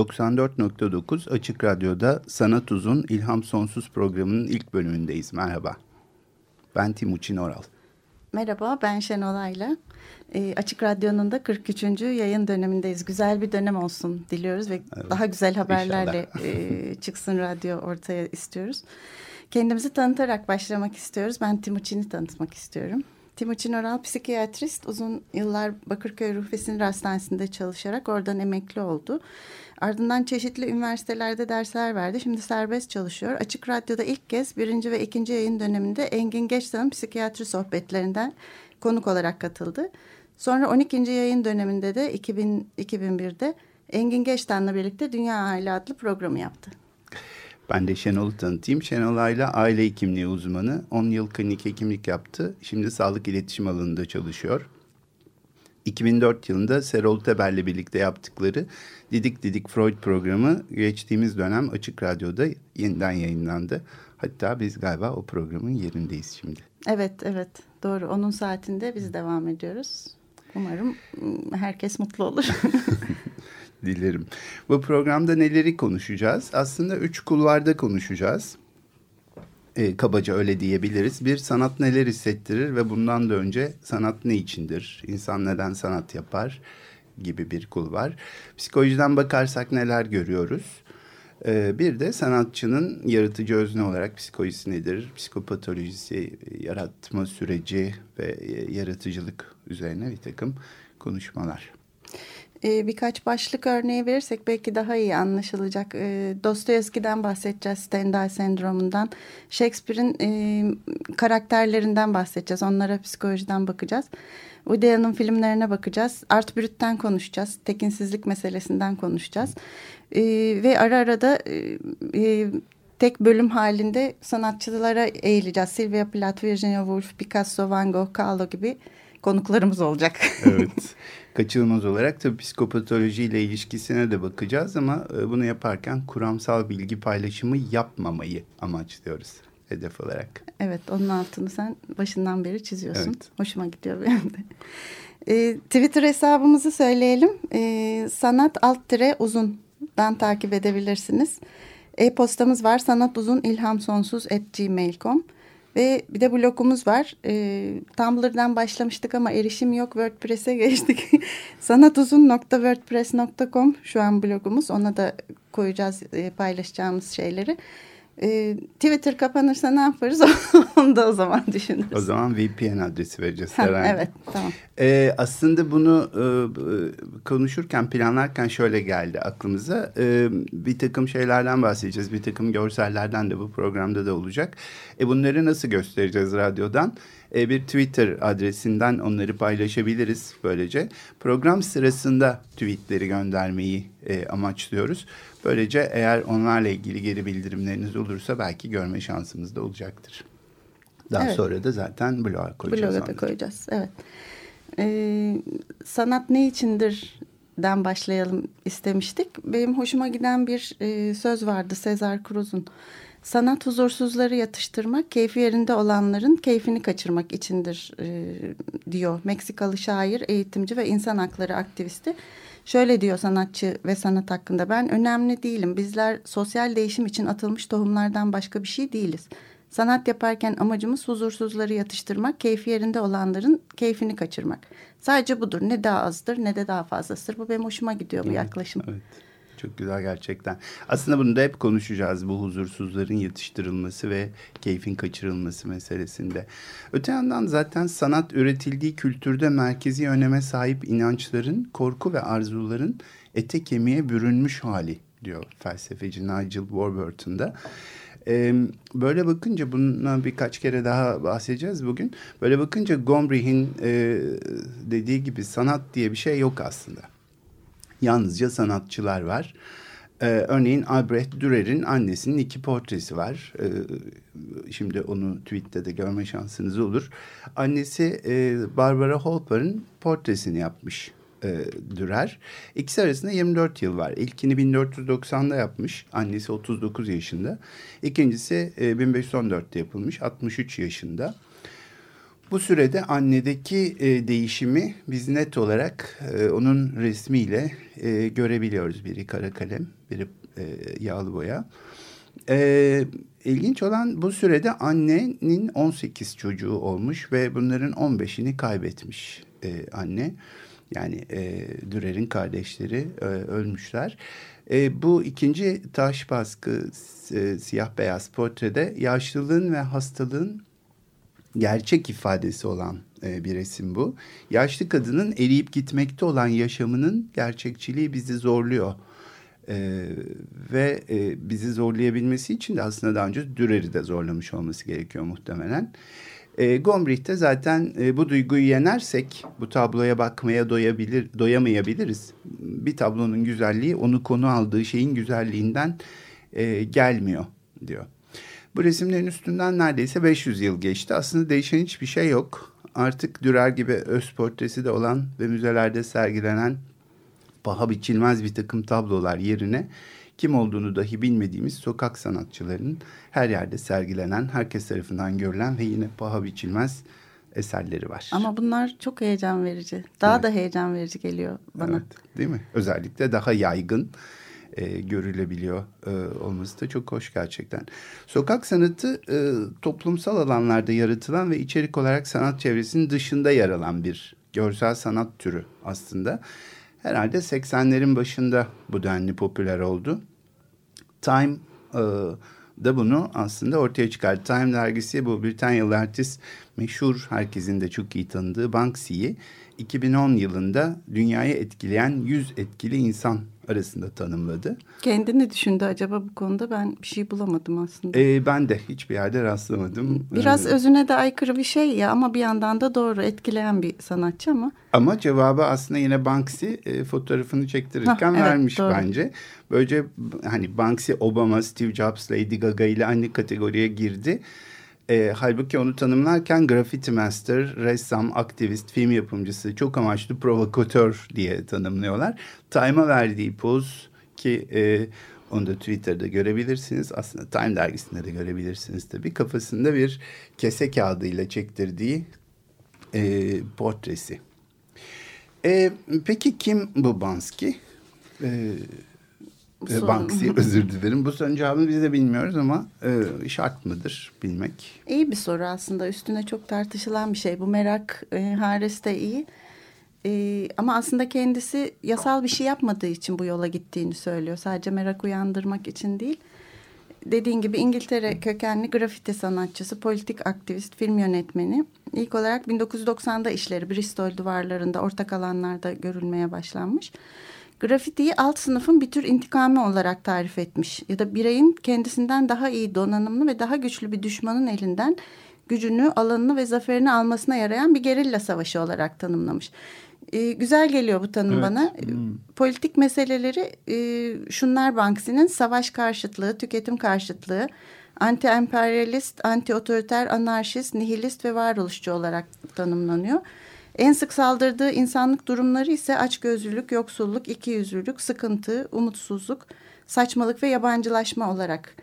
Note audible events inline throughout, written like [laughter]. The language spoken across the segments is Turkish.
94.9 Açık Radyo'da Sanat Uzun İlham Sonsuz programının ilk bölümündeyiz. Merhaba. Ben Timuçin Oral. Merhaba ben Şenol Ayla. E, Açık Radyo'nun da 43. yayın dönemindeyiz. Güzel bir dönem olsun diliyoruz ve evet, daha güzel haberlerle [laughs] e, çıksın radyo ortaya istiyoruz. Kendimizi tanıtarak başlamak istiyoruz. Ben Timuçin'i tanıtmak istiyorum. Timuçin Oral psikiyatrist uzun yıllar Bakırköy Ruh ve Sinir Hastanesi'nde çalışarak oradan emekli oldu. Ardından çeşitli üniversitelerde dersler verdi. Şimdi serbest çalışıyor. Açık Radyo'da ilk kez birinci ve ikinci yayın döneminde Engin Geçtan'ın psikiyatri sohbetlerinden konuk olarak katıldı. Sonra 12. yayın döneminde de 2000, 2001'de Engin Geçtan'la birlikte Dünya Aile adlı programı yaptı. Ben de Şenol'u tanıtayım. Şenol Ayla aile hekimliği uzmanı. 10 yıl klinik hekimlik yaptı. Şimdi sağlık iletişim alanında çalışıyor. 2004 yılında Serol Teber'le birlikte yaptıkları Didik Didik Freud programı geçtiğimiz dönem Açık Radyo'da yeniden yayınlandı. Hatta biz galiba o programın yerindeyiz şimdi. Evet, evet. Doğru. Onun saatinde biz devam ediyoruz. Umarım ıı, herkes mutlu olur. [laughs] Dilerim. Bu programda neleri konuşacağız? Aslında üç kulvarda konuşacağız. E, kabaca öyle diyebiliriz. Bir, sanat neler hissettirir ve bundan da önce sanat ne içindir? İnsan neden sanat yapar? Gibi bir kul var. Psikolojiden bakarsak neler görüyoruz? Ee, bir de sanatçının yaratıcı özne olarak psikolojisi nedir? Psikopatolojisi, yaratma süreci ve e, yaratıcılık üzerine bir takım konuşmalar. Ee, birkaç başlık örneği verirsek belki daha iyi anlaşılacak. Ee, Dostoyevski'den bahsedeceğiz, Stendhal sendromundan. Shakespeare'in e, karakterlerinden bahsedeceğiz. Onlara psikolojiden bakacağız. Allen filmlerine bakacağız. Art Brut'ten konuşacağız. Tekinsizlik meselesinden konuşacağız. E, ve ara ara da e, e, tek bölüm halinde sanatçılara eğileceğiz. Sylvia Plath, Virginia Woolf, Picasso, Van Gogh, Kahlo gibi konuklarımız olacak. evet. [laughs] Kaçınılmaz olarak tabii psikopatoloji ile ilişkisine de bakacağız ama e, bunu yaparken kuramsal bilgi paylaşımı yapmamayı amaçlıyoruz hedef olarak. Evet onun altını sen başından beri çiziyorsun. Evet. Hoşuma gidiyor benim de. E, Twitter hesabımızı söyleyelim. E, sanat alt tire uzundan takip edebilirsiniz. E-postamız var sanatuzun Ve bir de blogumuz var. E, Tumblr'dan başlamıştık ama erişim yok. WordPress'e geçtik. [laughs] sanatuzun.wordpress.com şu an blogumuz. Ona da koyacağız e, paylaşacağımız şeyleri. E, Twitter kapanırsa ne yaparız [laughs] onu da o zaman düşünürüz. O zaman VPN adresi vereceğiz herhalde. evet tamam. E, aslında bunu e, konuşurken planlarken şöyle geldi aklımıza. E, bir takım şeylerden bahsedeceğiz. Bir takım görsellerden de bu programda da olacak. E, bunları nasıl göstereceğiz radyodan? E, bir Twitter adresinden onları paylaşabiliriz böylece. Program sırasında tweetleri göndermeyi e, amaçlıyoruz. Böylece eğer onlarla ilgili geri bildirimleriniz olursa belki görme şansımız da olacaktır. Daha evet. sonra da zaten bloğa koyacağız. Bloğa da koyacağız, evet. Ee, sanat ne içindir den başlayalım istemiştik. Benim hoşuma giden bir e, söz vardı Sezar Cruz'un. Sanat huzursuzları yatıştırmak, keyfi yerinde olanların keyfini kaçırmak içindir e, diyor. Meksikalı şair, eğitimci ve insan hakları aktivisti. Şöyle diyor sanatçı ve sanat hakkında ben önemli değilim. Bizler sosyal değişim için atılmış tohumlardan başka bir şey değiliz. Sanat yaparken amacımız huzursuzları yatıştırmak, keyfi yerinde olanların keyfini kaçırmak. Sadece budur. Ne daha azdır ne de daha fazlasıdır. Bu benim hoşuma gidiyor bu yaklaşım. Evet. Çok güzel gerçekten. Aslında bunu da hep konuşacağız bu huzursuzların yetiştirilmesi ve keyfin kaçırılması meselesinde. Öte yandan zaten sanat üretildiği kültürde merkezi öneme sahip inançların, korku ve arzuların ete kemiğe bürünmüş hali diyor felsefeci Nigel Warburton'da. E, böyle bakınca bundan birkaç kere daha bahsedeceğiz bugün. Böyle bakınca Gombrich'in e, dediği gibi sanat diye bir şey yok aslında. Yalnızca sanatçılar var. Ee, örneğin Albrecht Dürer'in annesinin iki portresi var. Ee, şimdi onu tweette de görme şansınız olur. Annesi e, Barbara Holper'ın portresini yapmış e, Dürer. İkisi arasında 24 yıl var. İlkini 1490'da yapmış. Annesi 39 yaşında. İkincisi e, 1514'te yapılmış. 63 yaşında. Bu sürede annedeki e, değişimi biz net olarak e, onun resmiyle e, görebiliyoruz. Biri kara kalem, biri e, yağlı boya. E, ilginç olan bu sürede annenin 18 çocuğu olmuş ve bunların 15'ini kaybetmiş e, anne. Yani e, Dürer'in kardeşleri e, ölmüşler. E, bu ikinci taş baskı e, siyah beyaz portrede yaşlılığın ve hastalığın gerçek ifadesi olan e, bir resim bu. Yaşlı kadının eriyip gitmekte olan yaşamının gerçekçiliği bizi zorluyor. E, ve e, bizi zorlayabilmesi için de aslında daha önce Dürer'i de zorlamış olması gerekiyor muhtemelen. E, Gombrich'te zaten e, bu duyguyu yenersek bu tabloya bakmaya doyabilir, doyamayabiliriz. Bir tablonun güzelliği onu konu aldığı şeyin güzelliğinden e, gelmiyor diyor. Bu resimlerin üstünden neredeyse 500 yıl geçti. Aslında değişen hiçbir şey yok. Artık Dürer gibi öz portresi de olan ve müzelerde sergilenen paha biçilmez bir takım tablolar yerine kim olduğunu dahi bilmediğimiz sokak sanatçılarının her yerde sergilenen, herkes tarafından görülen ve yine paha biçilmez eserleri var. Ama bunlar çok heyecan verici. Daha evet. da heyecan verici geliyor bana. Evet, değil mi? Özellikle daha yaygın e, görülebiliyor e, olması da çok hoş gerçekten. Sokak sanatı e, toplumsal alanlarda yaratılan ve içerik olarak sanat çevresinin dışında yer alan bir görsel sanat türü aslında. Herhalde 80'lerin başında bu denli popüler oldu. Time e, da bunu aslında ortaya çıkardı. Time dergisi bu Britanyalı artist meşhur herkesin de çok iyi tanıdığı Banksy'yi 2010 yılında dünyayı etkileyen 100 etkili insan arasında tanımladı. Kendi ne düşündü acaba bu konuda? Ben bir şey bulamadım aslında. Ee, ben de hiçbir yerde rastlamadım. Biraz ee, özüne de aykırı bir şey ya ama bir yandan da doğru etkileyen bir sanatçı ama. Ama cevabı aslında yine Banksy e, fotoğrafını çektirirken ha, vermiş doğru. bence. Böylece hani Banksy, Obama, Steve Jobs, Lady Gaga ile aynı kategoriye girdi. E, halbuki onu tanımlarken graffiti master, ressam, aktivist, film yapımcısı, çok amaçlı provokatör diye tanımlıyorlar. Time'a verdiği poz ki e, onu da Twitter'da görebilirsiniz. Aslında Time dergisinde de görebilirsiniz tabii. Kafasında bir kese kağıdıyla çektirdiği e, portresi. E, peki kim bu Bansky? E, Son... Banksy [laughs] özür dilerim. Bu sorunun cevabını biz de bilmiyoruz ama e, şart mıdır bilmek? İyi bir soru aslında. Üstüne çok tartışılan bir şey. Bu merak e, Hares de iyi. E, ama aslında kendisi yasal bir şey yapmadığı için bu yola gittiğini söylüyor. Sadece merak uyandırmak için değil. Dediğin gibi İngiltere kökenli grafiti sanatçısı, politik aktivist, film yönetmeni. İlk olarak 1990'da işleri Bristol duvarlarında, ortak alanlarda görülmeye başlanmış. Grafitiyi alt sınıfın bir tür intikamı olarak tarif etmiş ya da bireyin kendisinden daha iyi donanımlı ve daha güçlü bir düşmanın elinden gücünü, alanını ve zaferini almasına yarayan bir gerilla savaşı olarak tanımlamış. Ee, güzel geliyor bu tanım evet. bana. Hmm. Politik meseleleri e, şunlar Banksy'nin savaş karşıtlığı, tüketim karşıtlığı, anti-emperyalist, anti-otoriter, anarşist, nihilist ve varoluşçu olarak tanımlanıyor. En sık saldırdığı insanlık durumları ise açgözlülük, yoksulluk, ikiyüzlülük, sıkıntı, umutsuzluk, saçmalık ve yabancılaşma olarak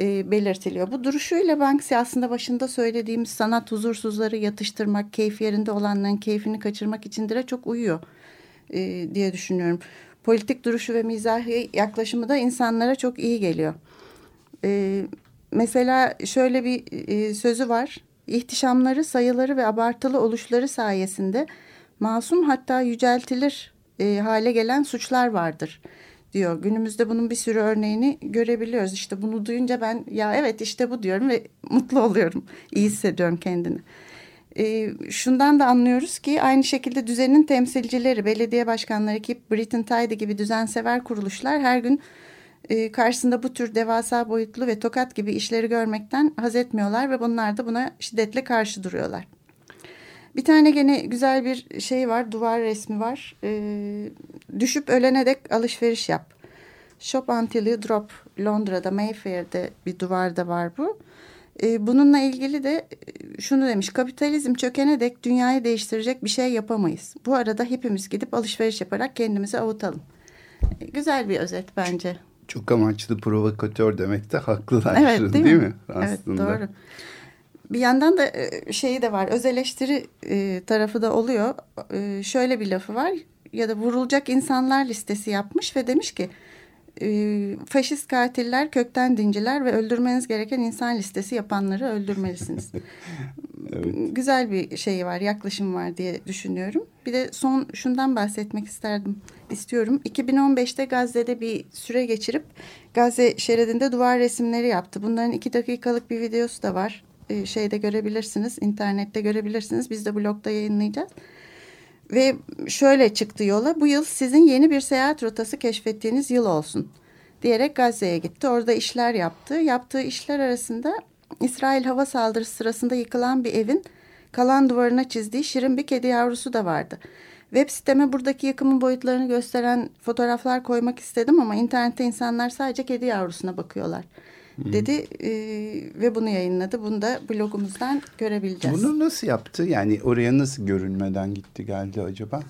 e, belirtiliyor. Bu duruşuyla Banksy aslında başında söylediğimiz sanat huzursuzları yatıştırmak, keyif yerinde olanların keyfini kaçırmak içindir de çok uyuyor e, diye düşünüyorum. Politik duruşu ve mizahi yaklaşımı da insanlara çok iyi geliyor. E, mesela şöyle bir e, sözü var ihtişamları, sayıları ve abartılı oluşları sayesinde masum hatta yüceltilir e, hale gelen suçlar vardır diyor. Günümüzde bunun bir sürü örneğini görebiliyoruz. İşte bunu duyunca ben ya evet işte bu diyorum ve [laughs] mutlu oluyorum. İyi hissediyorum kendini. E, şundan da anlıyoruz ki aynı şekilde düzenin temsilcileri, belediye başkanları ki Britain Tidy gibi düzensever kuruluşlar her gün e, karşısında bu tür devasa boyutlu ve tokat gibi işleri görmekten haz etmiyorlar ve bunlar da buna şiddetle karşı duruyorlar. Bir tane gene güzel bir şey var, duvar resmi var. E, düşüp ölene dek alışveriş yap. Shop Until You Drop Londra'da Mayfair'de bir duvarda var bu. E, bununla ilgili de e, şunu demiş. Kapitalizm çökene dek dünyayı değiştirecek bir şey yapamayız. Bu arada hepimiz gidip alışveriş yaparak kendimizi avutalım. Güzel bir özet bence. Çok amaçlı provokatör demekte haklılar. Evet değil, değil mi? mi? Aslında. Evet doğru. Bir yandan da şeyi de var. Öz eleştiri tarafı da oluyor. Şöyle bir lafı var. Ya da vurulacak insanlar listesi yapmış ve demiş ki e, faşist katiller, kökten dinciler ve öldürmeniz gereken insan listesi yapanları öldürmelisiniz. [laughs] evet. Güzel bir şey var, yaklaşım var diye düşünüyorum. Bir de son şundan bahsetmek isterdim, istiyorum. 2015'te Gazze'de bir süre geçirip Gazze şeridinde duvar resimleri yaptı. Bunların iki dakikalık bir videosu da var. Ee, şeyde görebilirsiniz, internette görebilirsiniz. Biz de blogda yayınlayacağız. Ve şöyle çıktı yola bu yıl sizin yeni bir seyahat rotası keşfettiğiniz yıl olsun diyerek Gazze'ye gitti. Orada işler yaptı. Yaptığı işler arasında İsrail hava saldırısı sırasında yıkılan bir evin kalan duvarına çizdiği şirin bir kedi yavrusu da vardı. Web siteme buradaki yıkımın boyutlarını gösteren fotoğraflar koymak istedim ama internette insanlar sadece kedi yavrusuna bakıyorlar dedi e, ve bunu yayınladı. Bunu da blogumuzdan görebileceğiz. Bunu nasıl yaptı? Yani oraya nasıl görünmeden gitti geldi acaba?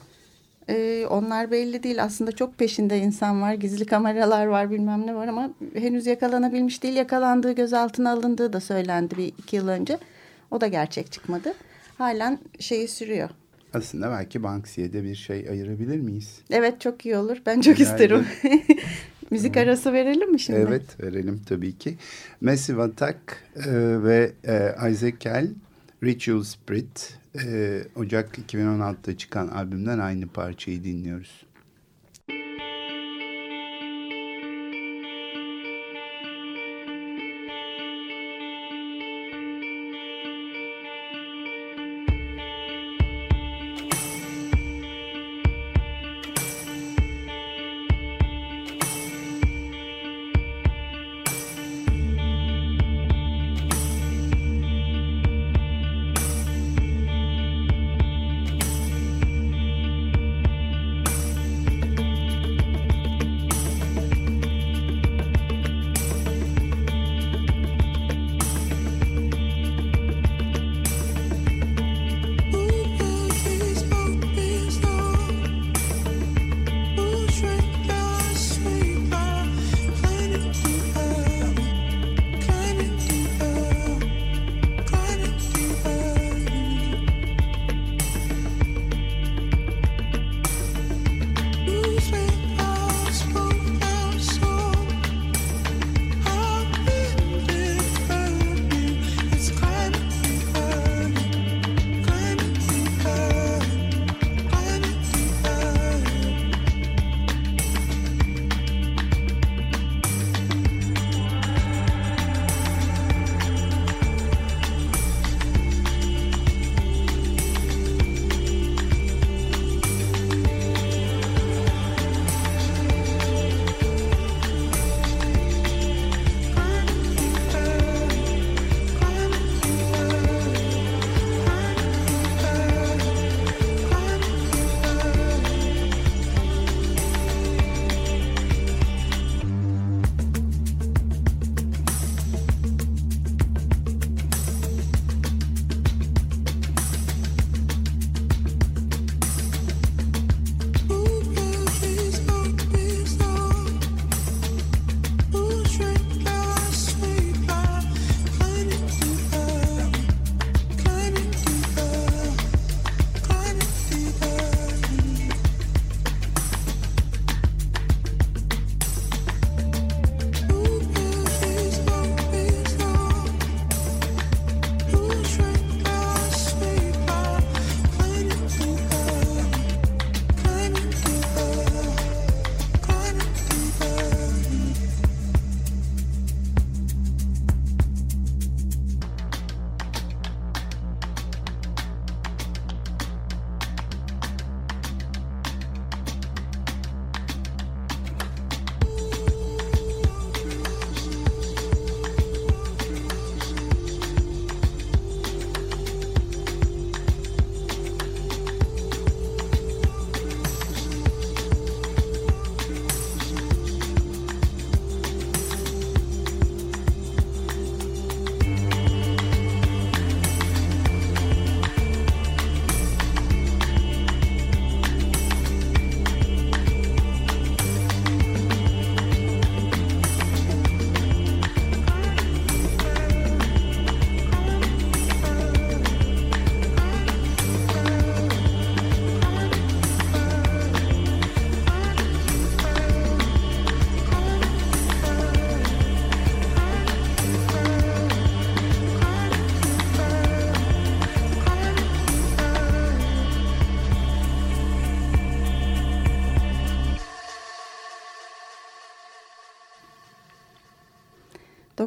Ee, onlar belli değil. Aslında çok peşinde insan var. Gizli kameralar var bilmem ne var ama henüz yakalanabilmiş değil. Yakalandığı gözaltına alındığı da söylendi bir iki yıl önce. O da gerçek çıkmadı. Halen şeyi sürüyor. Aslında belki Banksy'ye de bir şey ayırabilir miyiz? Evet çok iyi olur. Ben çok Güzel isterim. [laughs] Müzik arası verelim mi şimdi? Evet verelim tabii ki. Massive Attack e, ve e, Isaac Kell Ritual Spirit e, Ocak 2016'da çıkan albümden aynı parçayı dinliyoruz.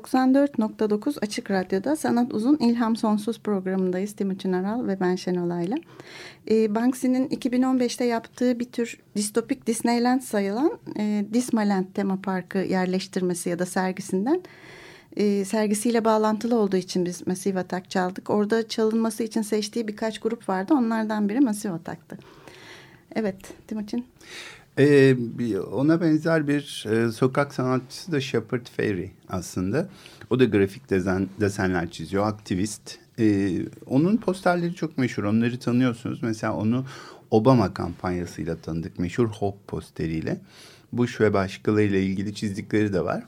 94.9 Açık Radyo'da Sanat Uzun İlham Sonsuz programındayız. Timuçin Aral ve ben Şenolay'la. E, Banksy'nin 2015'te yaptığı bir tür distopik Disneyland sayılan e, Dismaland tema parkı yerleştirmesi ya da sergisinden e, sergisiyle bağlantılı olduğu için biz Massive Attack çaldık. Orada çalınması için seçtiği birkaç grup vardı. Onlardan biri Massive Attack'tı. Evet Timuçin. Ee, ona benzer bir e, sokak sanatçısı da Shepard Fairey aslında. O da grafik desen, desenler çiziyor, aktivist. Ee, onun posterleri çok meşhur, onları tanıyorsunuz. Mesela onu Obama kampanyasıyla tanıdık, meşhur Hope posteriyle. Bush ve başkalarıyla ilgili çizdikleri de var.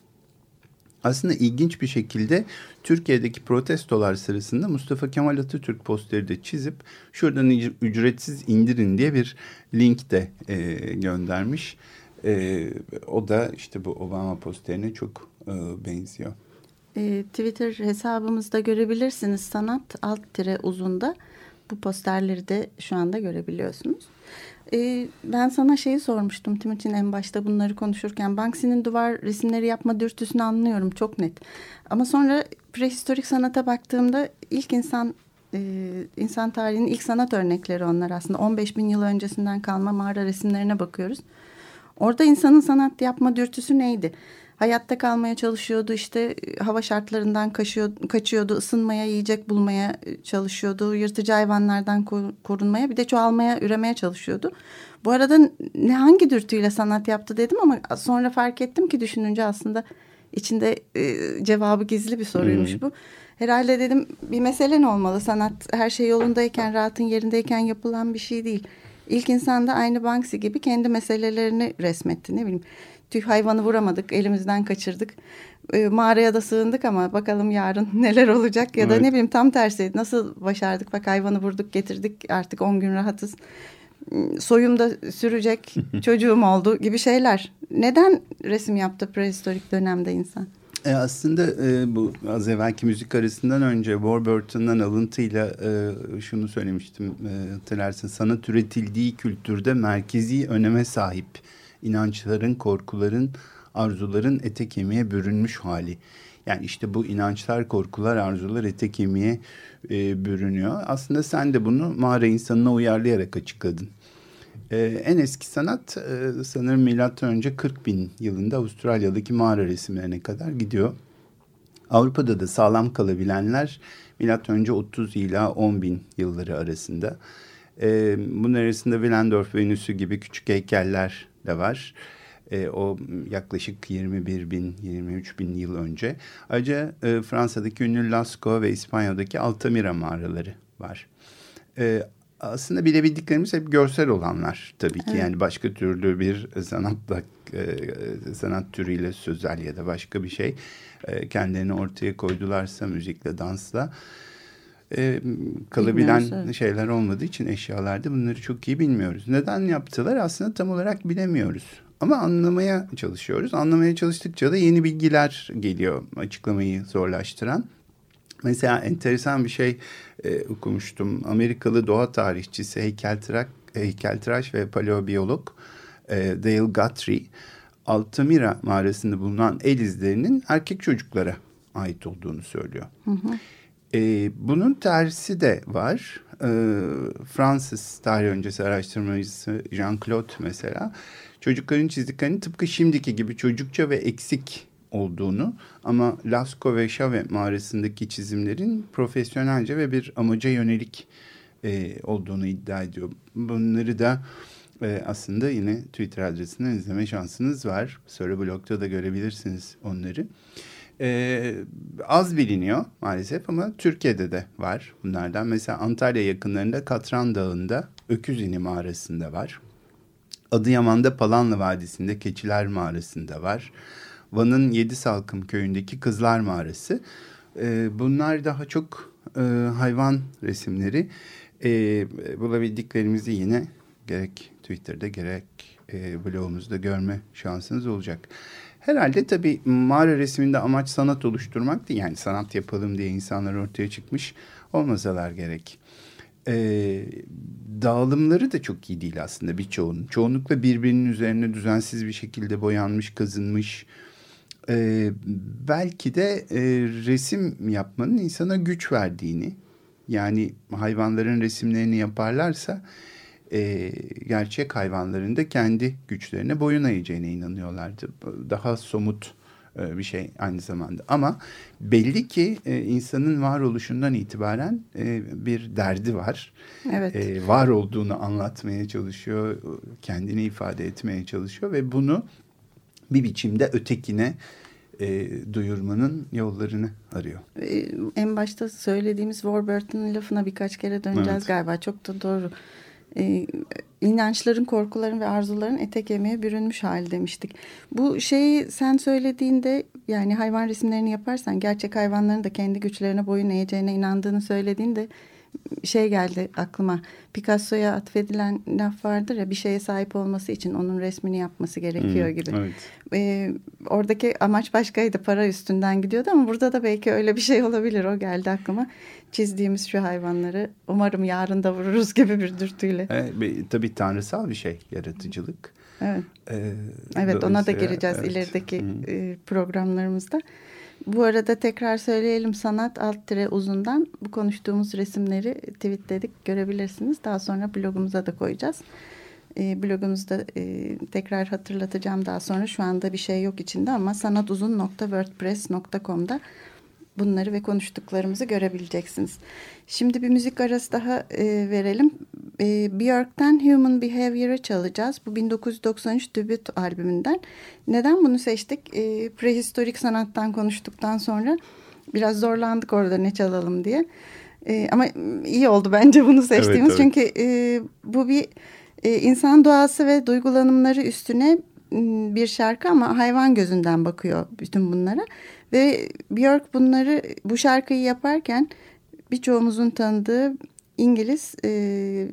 Aslında ilginç bir şekilde Türkiye'deki protestolar sırasında Mustafa Kemal Atatürk posteri de çizip şuradan ücretsiz indirin diye bir link de e, göndermiş. E, o da işte bu Obama posterine çok e, benziyor. E, Twitter hesabımızda görebilirsiniz sanat alt tire uzunda bu posterleri de şu anda görebiliyorsunuz. Ee, ben sana şeyi sormuştum Timuçin en başta bunları konuşurken. Banksy'nin duvar resimleri yapma dürtüsünü anlıyorum çok net. Ama sonra prehistorik sanata baktığımda ilk insan e, insan tarihinin ilk sanat örnekleri onlar aslında. 15 bin yıl öncesinden kalma mağara resimlerine bakıyoruz. Orada insanın sanat yapma dürtüsü neydi? hayatta kalmaya çalışıyordu işte hava şartlarından kaçıyor, kaçıyordu ısınmaya yiyecek bulmaya e, çalışıyordu yırtıcı hayvanlardan korunmaya bir de çoğalmaya üremeye çalışıyordu. Bu arada ne hangi dürtüyle sanat yaptı dedim ama sonra fark ettim ki düşününce aslında içinde e, cevabı gizli bir soruymuş hmm. bu. Herhalde dedim bir mesele ne olmalı sanat her şey yolundayken rahatın yerindeyken yapılan bir şey değil. İlk insan da aynı Banksy gibi kendi meselelerini resmetti ne bileyim tüy hayvanı vuramadık, elimizden kaçırdık. E, mağaraya da sığındık ama bakalım yarın [laughs] neler olacak ya da evet. ne bileyim tam tersi nasıl başardık bak hayvanı vurduk getirdik artık on gün rahatız. Hmm, soyum da sürecek [laughs] çocuğum oldu gibi şeyler. Neden resim yaptı prehistorik dönemde insan? E aslında e, bu az evvelki müzik arasından önce Warburton'dan alıntıyla e, şunu söylemiştim e, hatırlarsın. Sanat üretildiği kültürde merkezi öneme sahip inançların, korkuların, arzuların ete kemiğe bürünmüş hali. Yani işte bu inançlar, korkular, arzular ete kemiğe e, bürünüyor. Aslında sen de bunu mağara insanına uyarlayarak açıkladın. E, en eski sanat e, sanırım milattan önce 40 bin yılında Avustralya'daki mağara resimlerine kadar gidiyor. Avrupa'da da sağlam kalabilenler milattan önce 30 ila 10 bin yılları arasında. E, bunun arasında Willendorf Venüsü gibi küçük heykeller de var. E, o yaklaşık 21 bin, 23 bin yıl önce. Ayrıca e, Fransa'daki ünlü Lascaux ve İspanya'daki Altamira mağaraları var. E, aslında bilebildiklerimiz hep görsel olanlar tabii ki. Evet. Yani başka türlü bir sanatla, e, sanat türüyle sözel ya da başka bir şey e, kendilerini ortaya koydularsa müzikle, dansla e, kalabilen Bilmiyoruz, şeyler olmadığı için eşyalarda bunları çok iyi bilmiyoruz. Neden yaptılar aslında tam olarak bilemiyoruz. Ama anlamaya çalışıyoruz. Anlamaya çalıştıkça da yeni bilgiler geliyor açıklamayı zorlaştıran. Mesela enteresan bir şey e, okumuştum. Amerikalı doğa tarihçisi, heykeltıraş, heykeltıraş ve paleobiyolog e, Dale Guthrie, Altamira mağarasında bulunan el izlerinin erkek çocuklara ait olduğunu söylüyor. Hı hı. E, bunun tersi de var. E, Fransız tarih öncesi araştırmacısı Jean-Claude mesela çocukların çizdiklerinin tıpkı şimdiki gibi çocukça ve eksik olduğunu ama Lascaux ve Chauvet mağarasındaki çizimlerin profesyonelce ve bir amaca yönelik e, olduğunu iddia ediyor. Bunları da e, aslında yine Twitter adresinden izleme şansınız var. Sonra blogda da görebilirsiniz onları. Ee, az biliniyor maalesef ama Türkiye'de de var bunlardan. Mesela Antalya yakınlarında Katran Dağı'nda Öküzini mağarasında var. Adıyaman'da Palanlı Vadisi'nde Keçiler Mağarası'nda var. Van'ın Yedi Salkım köyündeki Kızlar Mağarası. Ee, bunlar daha çok e, hayvan resimleri. Ee, bulabildiklerimizi yine gerek Twitter'da gerek e, blogumuzda görme şansınız olacak. Herhalde tabii mağara resminde amaç sanat oluşturmak değil. Yani sanat yapalım diye insanlar ortaya çıkmış olmasalar gerek. Ee, dağılımları da çok iyi değil aslında birçoğunun. Çoğunlukla birbirinin üzerine düzensiz bir şekilde boyanmış, kazınmış. E, belki de e, resim yapmanın insana güç verdiğini yani hayvanların resimlerini yaparlarsa e, gerçek hayvanların da kendi güçlerine boyun eğeceğine inanıyorlardı. Daha somut e, bir şey aynı zamanda. Ama belli ki e, insanın varoluşundan itibaren e, bir derdi var. Evet. E, var olduğunu anlatmaya çalışıyor, kendini ifade etmeye çalışıyor ve bunu bir biçimde ötekine e, duyurmanın yollarını arıyor. En başta söylediğimiz Warburton'un lafına birkaç kere döneceğiz evet. galiba. Çok da doğru. E, inançların, korkuların ve arzuların ete kemiğe bürünmüş hali demiştik. Bu şeyi sen söylediğinde yani hayvan resimlerini yaparsan gerçek hayvanların da kendi güçlerine boyun eğeceğine inandığını söylediğinde şey geldi aklıma. Picasso'ya atfedilen laf vardır ya bir şeye sahip olması için onun resmini yapması gerekiyor hmm, gibi. Evet. Ee, oradaki amaç başkaydı para üstünden gidiyordu ama burada da belki öyle bir şey olabilir o geldi aklıma. Çizdiğimiz şu hayvanları umarım yarın da vururuz gibi bir dürtüyle. Evet, tabii tanrısal bir şey yaratıcılık. Evet. Ee, evet ona da gireceğiz evet. ilerideki hmm. programlarımızda. Bu arada tekrar söyleyelim sanat alt tire uzundan bu konuştuğumuz resimleri tweetledik görebilirsiniz. Daha sonra blogumuza da koyacağız. E, blogumuzda e, tekrar hatırlatacağım daha sonra şu anda bir şey yok içinde ama sanatuzun.wordpress.com'da bunları ve konuştuklarımızı görebileceksiniz. Şimdi bir müzik arası daha e, verelim. E, Björk'ten Human Behavior'ı çalacağız. Bu 1993 debüt albümünden. Neden bunu seçtik? E, prehistorik sanattan konuştuktan sonra biraz zorlandık orada ne çalalım diye. E, ama iyi oldu bence bunu seçtiğimiz. Evet, evet. Çünkü e, bu bir e, insan doğası ve duygulanımları üstüne bir şarkı ama hayvan gözünden bakıyor bütün bunlara. Ve Björk bunları bu şarkıyı yaparken birçoğumuzun tanıdığı İngiliz e,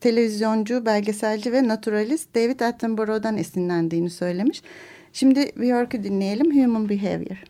televizyoncu, belgeselci ve naturalist David Attenborough'dan esinlendiğini söylemiş. Şimdi Björk'ü dinleyelim Human Behavior.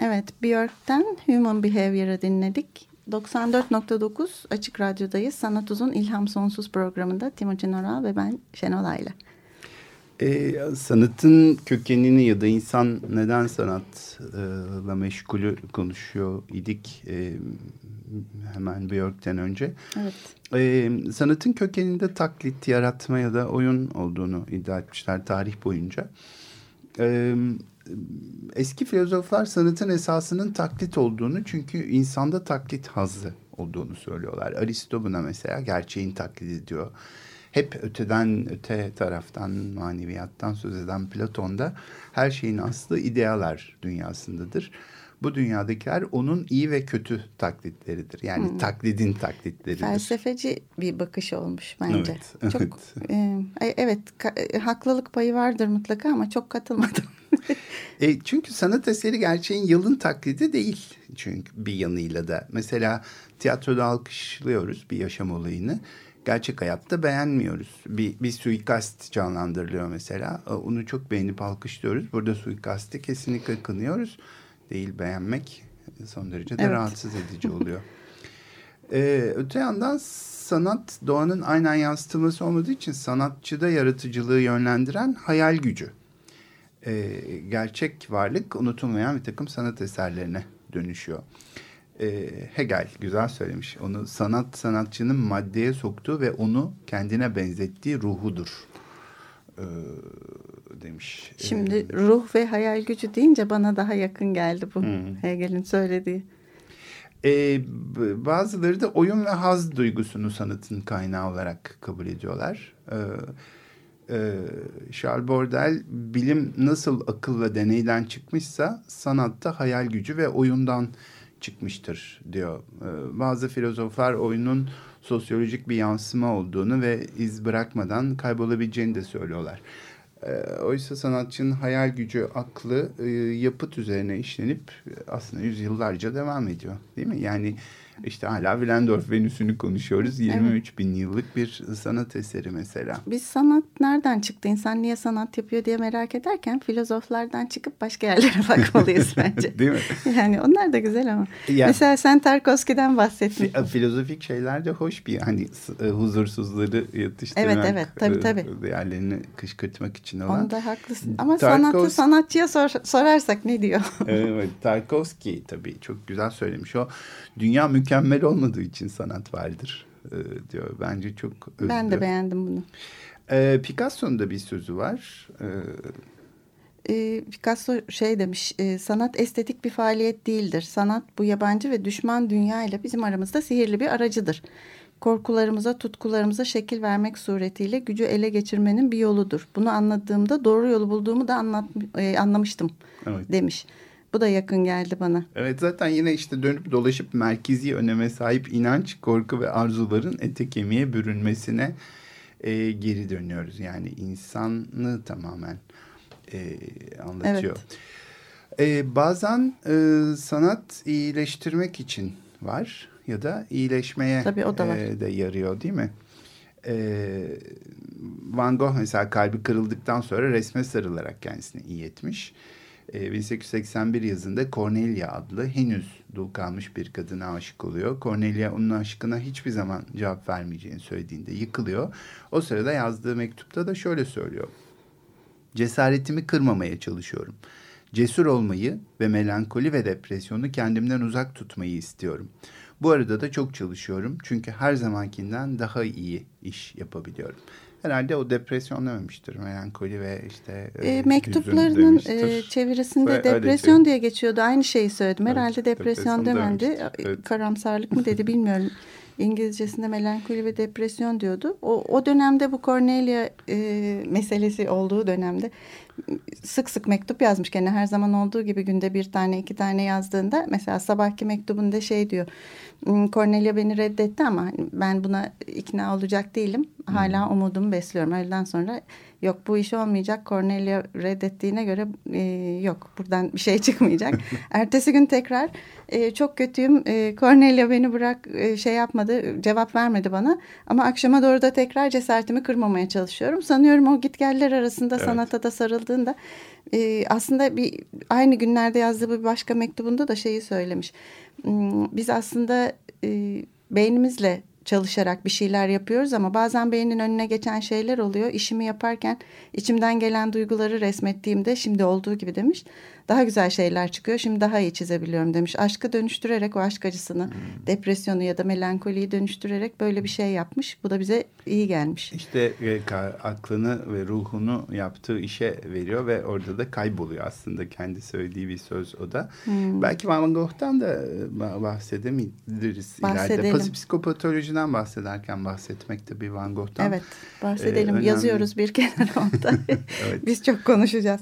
Evet, Björk'ten Human Behavior'ı dinledik. 94.9 Açık Radyo'dayız. Sanat Uzun İlham Sonsuz programında Timuçin Oral ve ben Şenol Ayla. Ee, sanatın kökenini ya da insan neden sanatla meşgulü konuşuyor idik e, hemen Björk'ten önce. Evet. Ee, sanatın kökeninde taklit, yaratma ya da oyun olduğunu iddia etmişler tarih boyunca. Ee, eski filozoflar sanatın esasının taklit olduğunu çünkü insanda taklit hazzı olduğunu söylüyorlar. Aristo buna mesela gerçeğin taklit ediyor. Hep öteden öte taraftan maneviyattan söz eden Platon'da her şeyin aslı idealar dünyasındadır. Bu dünyadakiler onun iyi ve kötü taklitleridir. Yani hmm. taklidin taklitleridir. Felsefeci bir bakış olmuş bence. Evet, [laughs] çok evet, e, evet ka, e, haklılık payı vardır mutlaka ama çok katılmadım. [laughs] e, çünkü sanat eseri gerçeğin yılın taklidi değil. Çünkü bir yanıyla da mesela tiyatroda alkışlıyoruz bir yaşam olayını gerçek hayatta beğenmiyoruz. Bir, bir suikast canlandırılıyor mesela. E, onu çok beğenip alkışlıyoruz. Burada suikasti kesinlikle kınıyoruz. Değil beğenmek son derece de evet. rahatsız edici [laughs] oluyor. ee, öte yandan sanat doğanın aynen yansıtılması olmadığı için sanatçıda yaratıcılığı yönlendiren hayal gücü. Ee, gerçek varlık unutulmayan bir takım sanat eserlerine dönüşüyor e, Hegel güzel söylemiş. Onu sanat sanatçının maddeye soktuğu ve onu kendine benzettiği ruhudur e, demiş. Şimdi ee, ruh ve hayal gücü deyince bana daha yakın geldi bu. Hegel'in söylediği. E, bazıları da oyun ve haz duygusunu sanatın kaynağı olarak kabul ediyorlar. E, e, Charles Bordel bilim nasıl akıl ve deneyden çıkmışsa sanatta hayal gücü ve oyundan çıkmıştır diyor. Ee, bazı filozoflar oyunun sosyolojik bir yansıma olduğunu ve iz bırakmadan kaybolabileceğini de söylüyorlar. Ee, oysa sanatçının hayal gücü, aklı e, yapıt üzerine işlenip aslında yüzyıllarca devam ediyor. Değil mi? Yani işte hala Willendorf Venüs'ünü konuşuyoruz. 23 evet. bin yıllık bir sanat eseri mesela. Biz sanat nereden çıktı? İnsan niye sanat yapıyor diye merak ederken filozoflardan çıkıp başka yerlere [laughs] bakmalıyız bence. Değil mi? Yani onlar da güzel ama. Ya, mesela sen Tarkovski'den bahsettin. Filozofik şeyler de hoş bir hani e, huzursuzları yatıştırmak. Evet evet tabii tabii. Değerlerini kışkırtmak için olan. Onda haklısın. Ama Tarkovski... sanatı sanatçıya sor, sorarsak ne diyor? [laughs] evet Tarkovski tabii çok güzel söylemiş. O dünya mükemmel mükemmel olmadığı için sanat vardır e, diyor. Bence çok özlü. Ben de beğendim bunu. E, Picasso'nun da bir sözü var. E, e, Picasso şey demiş, e, sanat estetik bir faaliyet değildir. Sanat bu yabancı ve düşman dünya ile bizim aramızda sihirli bir aracıdır. Korkularımıza, tutkularımıza şekil vermek suretiyle gücü ele geçirmenin bir yoludur. Bunu anladığımda doğru yolu bulduğumu da anlat, e, anlamıştım evet. demiş. Bu da yakın geldi bana. Evet zaten yine işte dönüp dolaşıp merkezi öneme sahip inanç, korku ve arzuların ete kemiğe bürünmesine e, geri dönüyoruz. Yani insanı tamamen e, anlatıyor. Evet. E, bazen e, sanat iyileştirmek için var ya da iyileşmeye Tabii, o da. E, de yarıyor değil mi? E, Van Gogh mesela kalbi kırıldıktan sonra resme sarılarak kendisini iyi etmiş. 1881 ee, yazında Cornelia adlı henüz dul kalmış bir kadına aşık oluyor. Cornelia onun aşkına hiçbir zaman cevap vermeyeceğini söylediğinde yıkılıyor. O sırada yazdığı mektupta da şöyle söylüyor. Cesaretimi kırmamaya çalışıyorum. Cesur olmayı ve melankoli ve depresyonu kendimden uzak tutmayı istiyorum. Bu arada da çok çalışıyorum çünkü her zamankinden daha iyi iş yapabiliyorum herhalde o depresyon dememiştir. Melankoli ve işte e, e mektuplarının e, çevirisinde Böyle depresyon diye geçiyordu. Aynı şeyi söyledim. Herhalde evet, depresyon, depresyon demedi. Evet. Karamsarlık mı dedi bilmiyorum. [laughs] İngilizcesinde melankoli ve depresyon diyordu. O, o dönemde bu Cornelia e, meselesi olduğu dönemde sık sık mektup yazmış. Gene her zaman olduğu gibi günde bir tane iki tane yazdığında mesela sabahki mektubunda şey diyor. Hmm, Cornelia beni reddetti ama ben buna ikna olacak değilim. hala umudumu besliyorum. Öğleden sonra yok bu iş olmayacak. Cornelia reddettiğine göre e, yok buradan bir şey [laughs] çıkmayacak. Ertesi gün tekrar e, çok kötüyüm. E, Cornelia beni bırak e, şey yapmadı cevap vermedi bana. Ama akşama doğru da tekrar cesaretimi kırmamaya çalışıyorum. Sanıyorum o gitgeller arasında evet. sanata da sarıldığında e, aslında bir aynı günlerde yazdığı bir başka mektubunda da şeyi söylemiş. Hmm, biz aslında e, beynimizle çalışarak bir şeyler yapıyoruz ama bazen beynin önüne geçen şeyler oluyor. İşimi yaparken içimden gelen duyguları resmettiğimde şimdi olduğu gibi demiş daha güzel şeyler çıkıyor. Şimdi daha iyi çizebiliyorum demiş. Aşkı dönüştürerek o aşk acısını, hmm. depresyonu ya da melankoliyi dönüştürerek böyle bir şey yapmış. Bu da bize iyi gelmiş. İşte e, aklını ve ruhunu yaptığı işe veriyor ve orada da kayboluyor aslında kendi söylediği bir söz o da. Hmm. Belki Van Gogh'tan da e, bahsedebiliriz Bahsedelim. ileride. Pasipsikopatolojiden bahsederken bahsetmek de bir Van Gogh'tan. Evet bahsedelim ee, yazıyoruz bir kenara [laughs] onda. evet. Biz çok konuşacağız.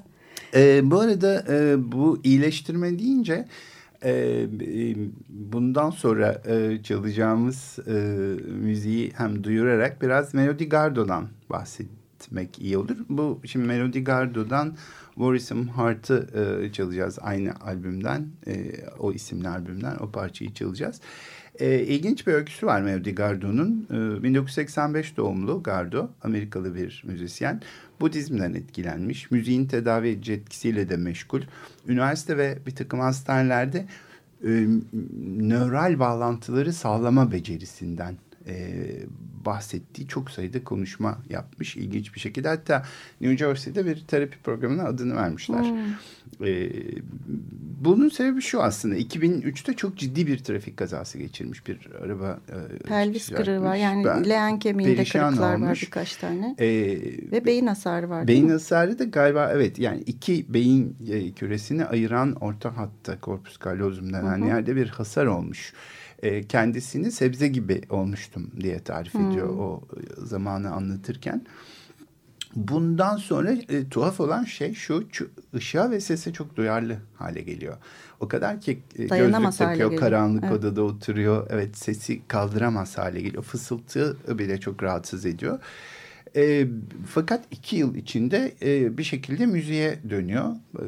E, bu arada e, bu iyileştirme deyince e, bundan sonra e, çalacağımız e, müziği hem duyurarak biraz Melody Gardot'dan bahsetmek iyi olur. Bu şimdi Melody Gardot'dan Worrisome Heart'ı e, çalacağız aynı albümden, e, o isimli albümden o parçayı çalacağız. E, ilginç bir öyküsü var Melody Gardot'un. E, 1985 doğumlu Gardo, Amerikalı bir müzisyen. Budizmden etkilenmiş. Müziğin tedavi edici etkisiyle de meşgul. Üniversite ve bir takım hastanelerde e, nöral bağlantıları sağlama becerisinden e, bahsettiği çok sayıda konuşma yapmış ilginç bir şekilde. Hatta New Jersey'de bir terapi programına adını vermişler. Hmm. E, bunun sebebi şu aslında 2003'te çok ciddi bir trafik kazası geçirmiş bir araba. E, Pelvis kırığı var yani ben, leğen kemiğinde kırıklar olmuş. var birkaç tane. E, Ve beyin hasarı var. Beyin hasarı da galiba evet yani iki beyin e, küresini ayıran orta hatta korpus callosum denen Hı yerde bir hasar olmuş e, kendisini sebze gibi olmuştum diye tarif hmm. ediyor o e, zamanı anlatırken. Bundan sonra e, tuhaf olan şey şu ışığa ve sese çok duyarlı hale geliyor. O kadar ki e, gözlük takıyor, karanlık evet. odada oturuyor. Evet sesi kaldıramaz hale geliyor. Fısıltı bile çok rahatsız ediyor. E, fakat iki yıl içinde e, bir şekilde müziğe dönüyor. E,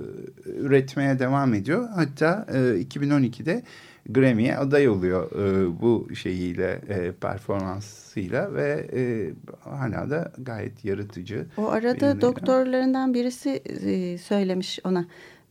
üretmeye devam ediyor. Hatta e, 2012'de Grammy'ye aday oluyor e, bu şeyiyle e, performansıyla ve e, hala da gayet yaratıcı. O arada doktorlarından birisi e, söylemiş ona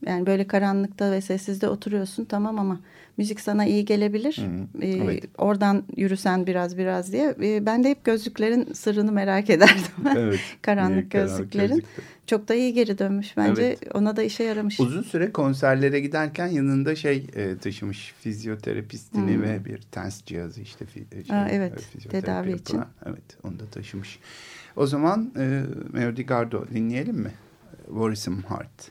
yani böyle karanlıkta ve sessizde oturuyorsun tamam ama müzik sana iyi gelebilir. Hı, ee, evet. Oradan yürüsen biraz biraz diye. Ee, ben de hep gözlüklerin sırrını merak [laughs] ederdim. Evet. karanlık gözlüklerin. Gözlükler. Çok da iyi geri dönmüş bence. Evet. Ona da işe yaramış. Uzun süre konserlere giderken yanında şey e, taşımış. Fizyoterapistini hmm. ve bir tens cihazı işte. E, şey, Aa, evet. Tedavi yapılan. için. Evet. Onu da taşımış. O zaman e, Melody Gardot dinleyelim mi? Worrisome Heart.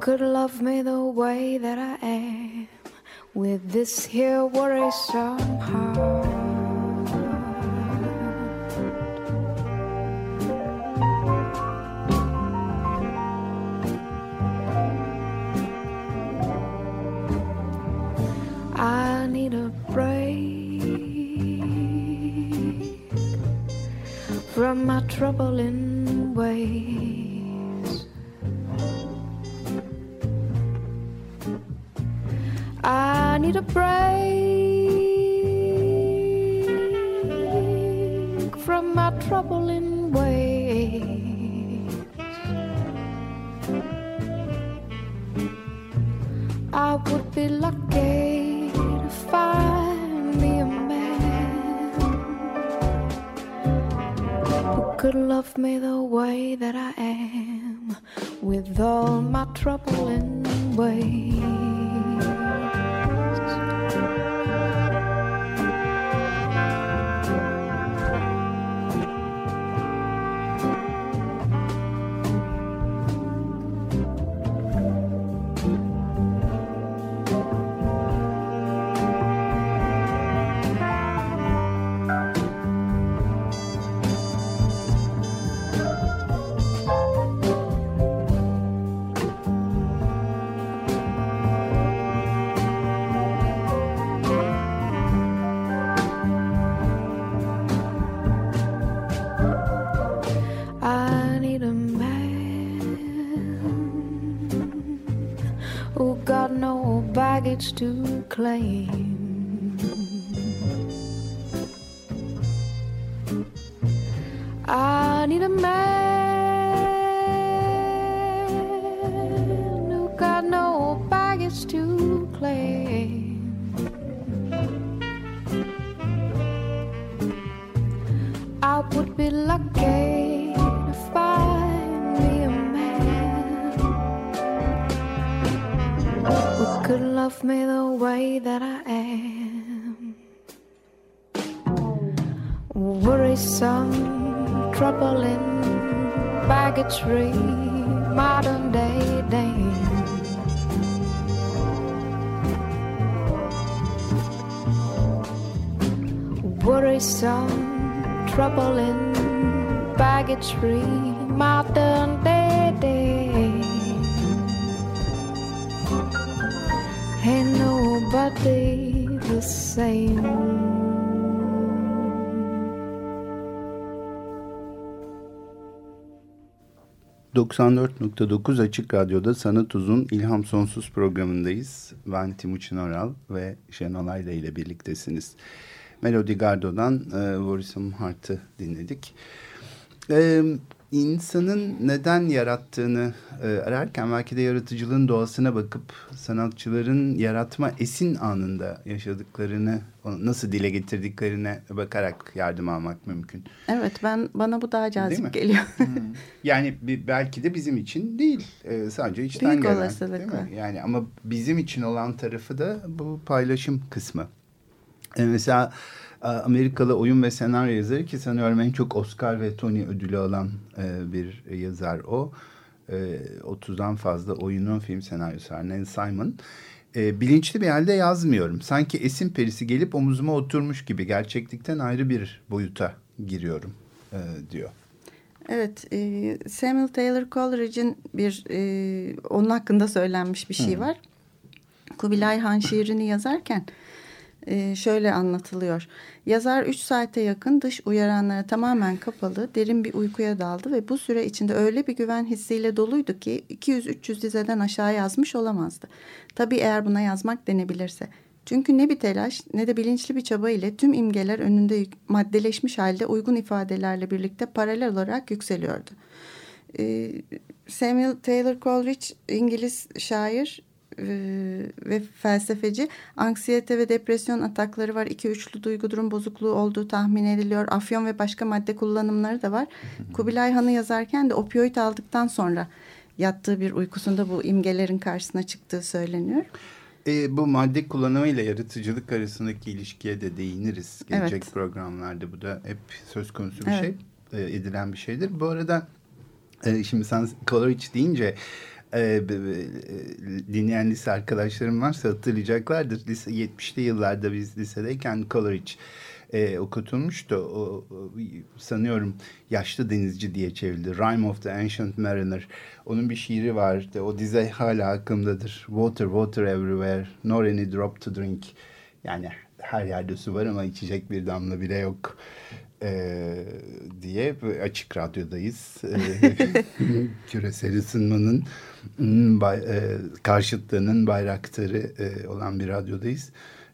could love me the way that I am with this here worrisome heart. I need a break from my troubling ways. I need a break from my troubling ways. I would be lucky to find me a man who could love me the way that I am with all my troubling ways. Who got no baggage to claim. I need a man who got no baggage to claim. I would be lucky love me the way that I am. Worrisome, troubling, baggage-free, modern day dame. Worrisome, troubling, baggage-free, modern nobody the same. 94.9 Açık Radyo'da Sanat Uzun İlham Sonsuz programındayız. Ben Timuçin Oral ve Şenol Ayla ile birliktesiniz. Melody Gardo'dan e, Worrisome Heart'ı dinledik. E, insanın neden yarattığını e, ararken belki de yaratıcılığın doğasına bakıp sanatçıların yaratma esin anında yaşadıklarını nasıl dile getirdiklerine bakarak yardım almak mümkün. Evet ben bana bu daha cazip geliyor. Yani bir, belki de bizim için değil. Ee, sadece içten Büyük gelen. olasılıkla. Değil mi? Yani ama bizim için olan tarafı da bu paylaşım kısmı. Ee, mesela e, Amerikalı oyun ve senaryo yazarı ki sanıyorum en çok Oscar ve Tony ödülü alan e, bir yazar o. E, 30'dan fazla oyunun film senaryosu var. Neil Simon. E, bilinçli bir halde yazmıyorum. Sanki esin perisi gelip omuzuma oturmuş gibi gerçeklikten ayrı bir boyuta giriyorum e, diyor. Evet, e, Samuel Taylor Coleridge'in bir e, onun hakkında söylenmiş bir şey var. Kubilay Han şiirini yazarken e, şöyle anlatılıyor. Yazar 3 saate yakın dış uyaranlara tamamen kapalı, derin bir uykuya daldı ve bu süre içinde öyle bir güven hissiyle doluydu ki 200-300 dizeden aşağı yazmış olamazdı. Tabii eğer buna yazmak denebilirse. Çünkü ne bir telaş ne de bilinçli bir çaba ile tüm imgeler önünde maddeleşmiş halde uygun ifadelerle birlikte paralel olarak yükseliyordu. Ee, Samuel Taylor Coleridge İngiliz şair ve felsefeci anksiyete ve depresyon atakları var. İki üçlü duygu durum bozukluğu olduğu tahmin ediliyor. Afyon ve başka madde kullanımları da var. [laughs] Kubilay Han'ı yazarken de opioid aldıktan sonra yattığı bir uykusunda bu imgelerin karşısına çıktığı söyleniyor. E, bu madde kullanımıyla yaratıcılık arasındaki ilişkiye de değiniriz. Gelecek Evet. programlarda bu da hep söz konusu bir Evet. şey, e, edilen bir şeydir. Bu arada e, şimdi sen Coleridge deyince e, e, dinleyen lise arkadaşlarım varsa hatırlayacaklardır. Lise 70'li yıllarda biz lisedeyken Coleridge e, okutulmuştu. O, o, sanıyorum yaşlı denizci diye çevrildi. Rhyme of the Ancient Mariner. Onun bir şiiri vardı. O dize hala aklımdadır. Water, water everywhere. Nor any drop to drink. Yani her yerde su var ama içecek bir damla bile yok e, diye açık radyodayız. E, [laughs] küresel ısınmanın karşıtlığının bayraktarı e, olan bir radyodayız.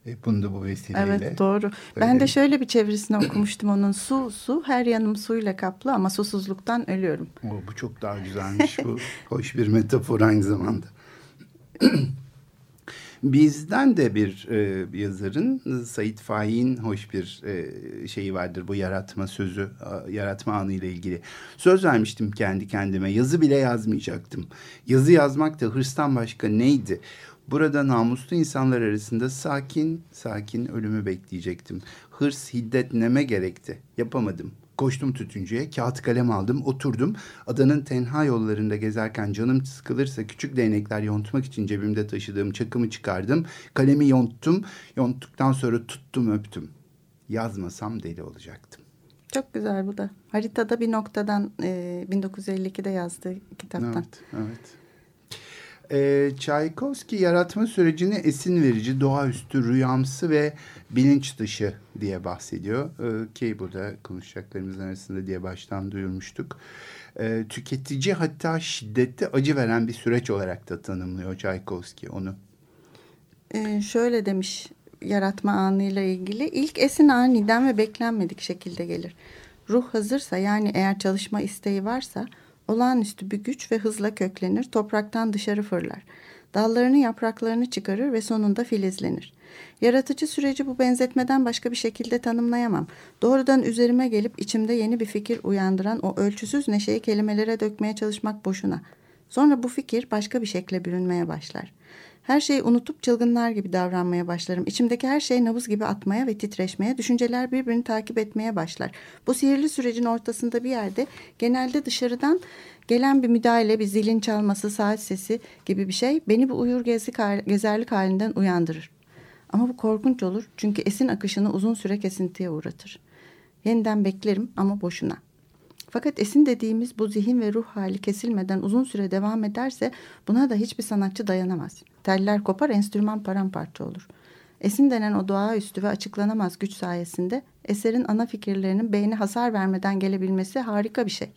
E, bunu da bu vesileyle. Evet doğru. Ben de şöyle bir çevirisini okumuştum onun. Su su her yanım suyla kaplı ama susuzluktan ölüyorum. O, bu çok daha güzelmiş bu. Hoş bir metafor aynı zamanda. [laughs] Bizden de bir e, yazarın Sait Faik'in hoş bir e, şeyi vardır bu yaratma sözü, yaratma anı ile ilgili. Söz vermiştim kendi kendime. Yazı bile yazmayacaktım. Yazı yazmak da hırstan başka neydi? Burada namuslu insanlar arasında sakin sakin ölümü bekleyecektim. Hırs, hiddet neme gerekti. Yapamadım. Koştum tütüncüye, kağıt kalem aldım, oturdum. Adanın tenha yollarında gezerken canım sıkılırsa küçük değnekler yontmak için cebimde taşıdığım çakımı çıkardım. Kalemi yonttum, yonttuktan sonra tuttum öptüm. Yazmasam deli olacaktım. Çok güzel bu da. Haritada bir noktadan e, 1952'de yazdığı kitaptan. Evet, evet. E, Tchaikovsky yaratma sürecini esin verici, doğaüstü, rüyamsı ve bilinç dışı diye bahsediyor. E, ki bu da konuşacaklarımızın arasında diye baştan duyurmuştuk. E, tüketici hatta şiddetli acı veren bir süreç olarak da tanımlıyor Tchaikovsky onu. E, şöyle demiş yaratma anıyla ilgili. ilk esin aniden ve beklenmedik şekilde gelir. Ruh hazırsa yani eğer çalışma isteği varsa olağanüstü bir güç ve hızla köklenir, topraktan dışarı fırlar. Dallarını, yapraklarını çıkarır ve sonunda filizlenir. Yaratıcı süreci bu benzetmeden başka bir şekilde tanımlayamam. Doğrudan üzerime gelip içimde yeni bir fikir uyandıran o ölçüsüz neşeyi kelimelere dökmeye çalışmak boşuna. Sonra bu fikir başka bir şekle bürünmeye başlar. Her şeyi unutup çılgınlar gibi davranmaya başlarım. İçimdeki her şey nabız gibi atmaya ve titreşmeye, düşünceler birbirini takip etmeye başlar. Bu sihirli sürecin ortasında bir yerde genelde dışarıdan gelen bir müdahale, bir zilin çalması, saat sesi gibi bir şey beni bu uyur gezlik, gezerlik halinden uyandırır. Ama bu korkunç olur çünkü esin akışını uzun süre kesintiye uğratır. Yeniden beklerim ama boşuna. Fakat esin dediğimiz bu zihin ve ruh hali kesilmeden uzun süre devam ederse buna da hiçbir sanatçı dayanamaz. Teller kopar, enstrüman paramparça olur. Esin denen o doğaüstü ve açıklanamaz güç sayesinde eserin ana fikirlerinin beyni hasar vermeden gelebilmesi harika bir şey.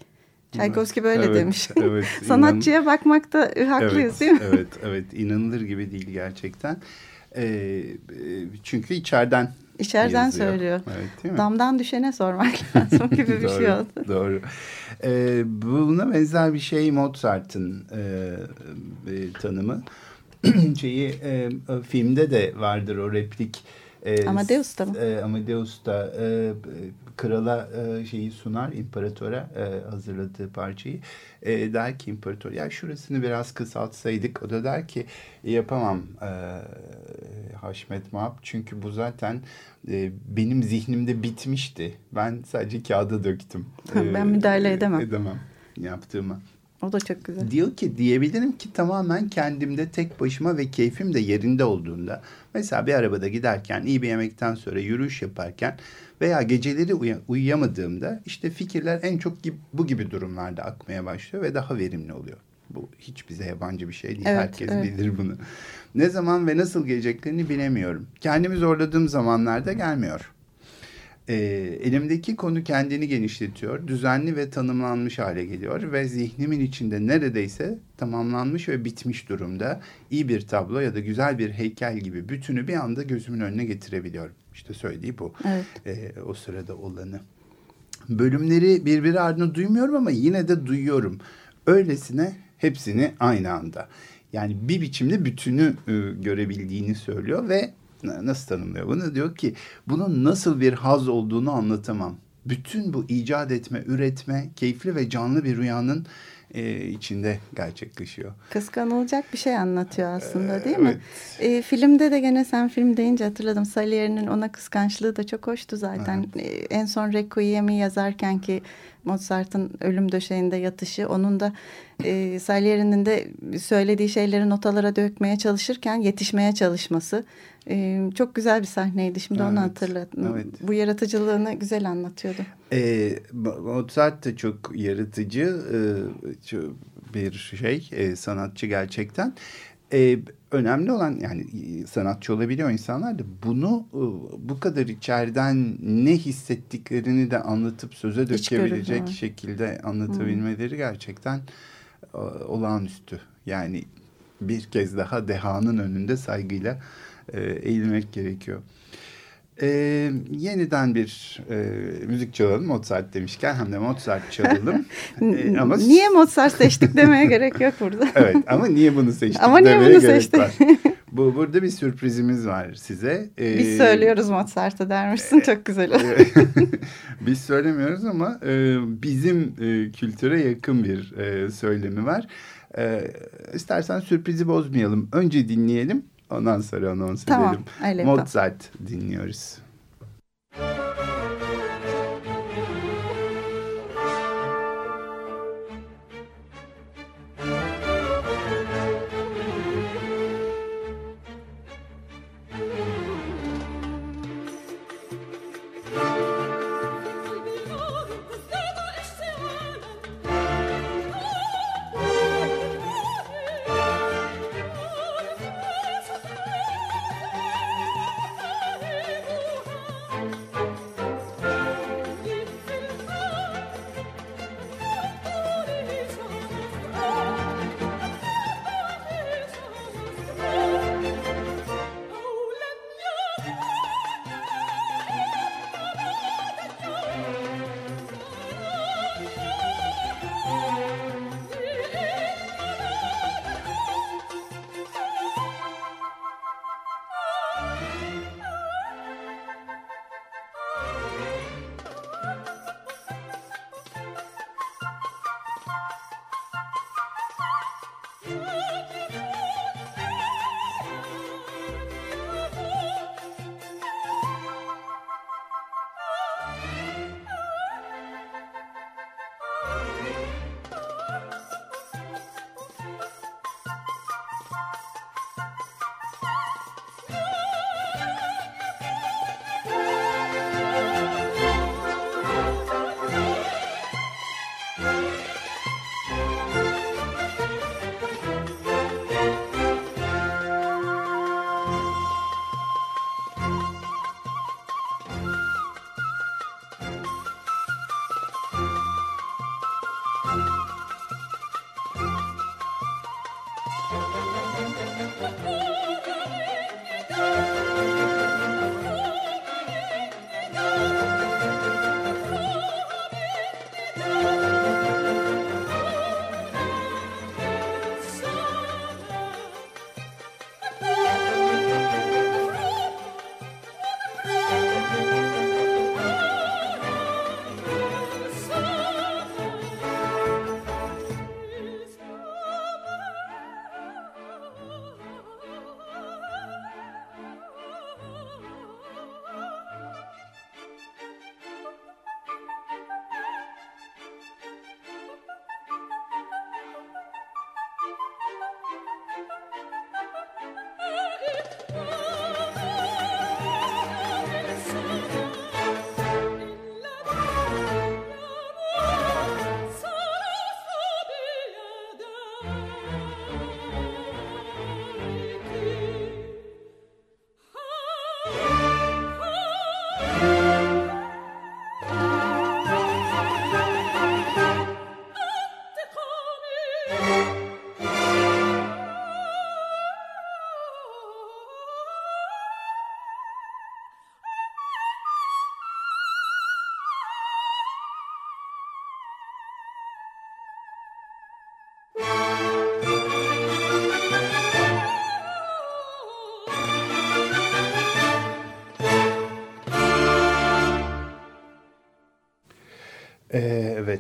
Çaykovski böyle evet, demiş. Evet, [laughs] Sanatçıya bakmakta haklıyız evet, değil mi? Evet, evet. inanılır gibi değil gerçekten. Ee, çünkü içeriden İçeriden yazıyor. söylüyor. Evet, değil mi? Damdan düşene sormak [laughs] lazım gibi bir doğru, şey oldu. Doğru. Ee, buna benzer bir şey Mozart'ın e, e, tanımı. [clears throat] Şeyi e, filmde de vardır o replik. E, Amadeus'ta mı? E, Amadeus'ta e, krala e, şeyi sunar, imparatora e, hazırladığı parçayı. E, der ki imparator ya şurasını biraz kısaltsaydık. O da der ki yapamam e, Haşmet Mahap. Çünkü bu zaten e, benim zihnimde bitmişti. Ben sadece kağıda döktüm. [laughs] Ben müdahale edemem. Edemem yaptığıma. O da çok güzel. Diyor ki diyebilirim ki tamamen kendimde tek başıma ve keyfim de yerinde olduğunda. Mesela bir arabada giderken, iyi bir yemekten sonra yürüyüş yaparken veya geceleri uy- uyuyamadığımda işte fikirler en çok gibi, bu gibi durumlarda akmaya başlıyor ve daha verimli oluyor. Bu hiç bize yabancı bir şey değil. Evet, Herkes evet. bilir bunu. Ne zaman ve nasıl geleceklerini bilemiyorum. Kendimi zorladığım zamanlarda gelmiyor. E, elimdeki konu kendini genişletiyor, düzenli ve tanımlanmış hale geliyor ve zihnimin içinde neredeyse tamamlanmış ve bitmiş durumda iyi bir tablo ya da güzel bir heykel gibi bütünü bir anda gözümün önüne getirebiliyorum. İşte söylediği bu. Evet. E, o sırada olanı. Bölümleri birbiri ardına duymuyorum ama yine de duyuyorum. Öylesine hepsini aynı anda. Yani bir biçimde bütünü e, görebildiğini söylüyor ve nasıl tanımlıyor bunu? Diyor ki bunun nasıl bir haz olduğunu anlatamam. Bütün bu icat etme, üretme, keyifli ve canlı bir rüyanın e, içinde gerçekleşiyor. Kıskanılacak bir şey anlatıyor aslında değil Evet. mi? E, filmde de gene sen film deyince hatırladım. Salieri'nin ona kıskançlığı da çok hoştu zaten. E, en son Requiem'i yazarken ki Mozart'ın ölüm döşeğinde yatışı onun da e, Salieri'nin de söylediği şeyleri notalara dökmeye çalışırken yetişmeye çalışması e, çok güzel bir sahneydi. Şimdi onu Evet, hatırladım. evet. Bu yaratıcılığını güzel anlatıyordu. E, Mozart da çok yaratıcı e, bir şey, e, sanatçı gerçekten. E, önemli olan yani sanatçı olabiliyor insanlar da bunu bu kadar içeriden ne hissettiklerini de anlatıp söze dökebilecek şekilde anlatabilmeleri hmm. gerçekten olağanüstü. Yani bir kez daha dehanın önünde saygıyla e, eğilmek gerekiyor. E, yeniden bir e, müzik çalalım Mozart demişken hem de Mozart çalalım. [laughs] e, ama niye Mozart seçtik demeye [laughs] gerek yok burada. evet ama niye bunu seçtik ama niye bunu seçtik? [laughs] Bu burada bir sürprizimiz var size. Ee, Biz söylüyoruz Mozart'ı dermişsin e, çok güzel. Biz söylemiyoruz ama e, bizim e, kültüre yakın bir e, söylemi var. E, istersen sürprizi bozmayalım. Önce dinleyelim. Ondan sonra anons tamam, edelim. Öyle Mozart dinliyoruz.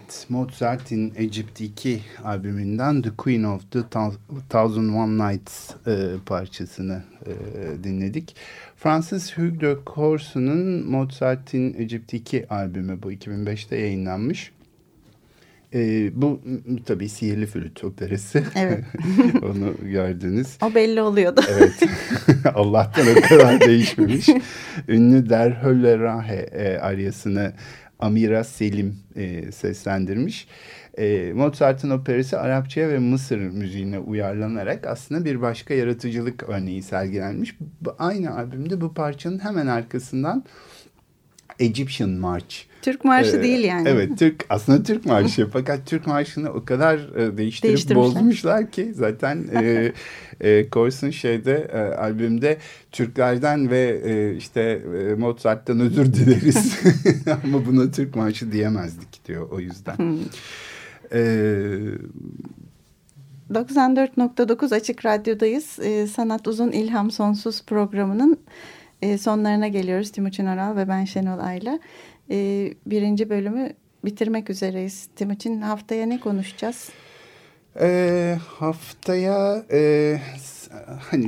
Evet, Mozart in Egypt 2 albümünden The Queen of the Thousand One Nights e, parçasını e, dinledik. Fransız Hugues de Cource'un Mozart in Egypt 2 albümü bu 2005'te yayınlanmış. E, bu tabii Sihirli Flüt operası. Evet. [laughs] Onu gördünüz. O belli oluyordu. evet. [laughs] Allah'tan o kadar değişmemiş. [laughs] Ünlü Derhölle Rahe e, aryasını Amira Selim e, seslendirmiş. E, Mozart'ın operası Arapçaya ve Mısır müziğine uyarlanarak aslında bir başka yaratıcılık örneği sergilenmiş. Aynı albümde bu parçanın hemen arkasından Egyptian March. Türk marşı ee, değil yani. Evet, Türk [laughs] aslında Türk marşı fakat Türk marşını o kadar e, değiştirip bozmuşlar ki zaten [laughs] e, e, Corson şeyde e, albümde Türklerden ve e, işte e, Mozart'tan özür dileriz [laughs] ama buna Türk marşı diyemezdik diyor o yüzden. Hmm. E, 94.9 Açık Radyo'dayız. Ee, Sanat Uzun İlham Sonsuz programının e, sonlarına geliyoruz. Timuçin Oral ve ben Şenol Ayla. E, birinci bölümü bitirmek üzereyiz. Timuçin haftaya ne konuşacağız? E, haftaya e, hani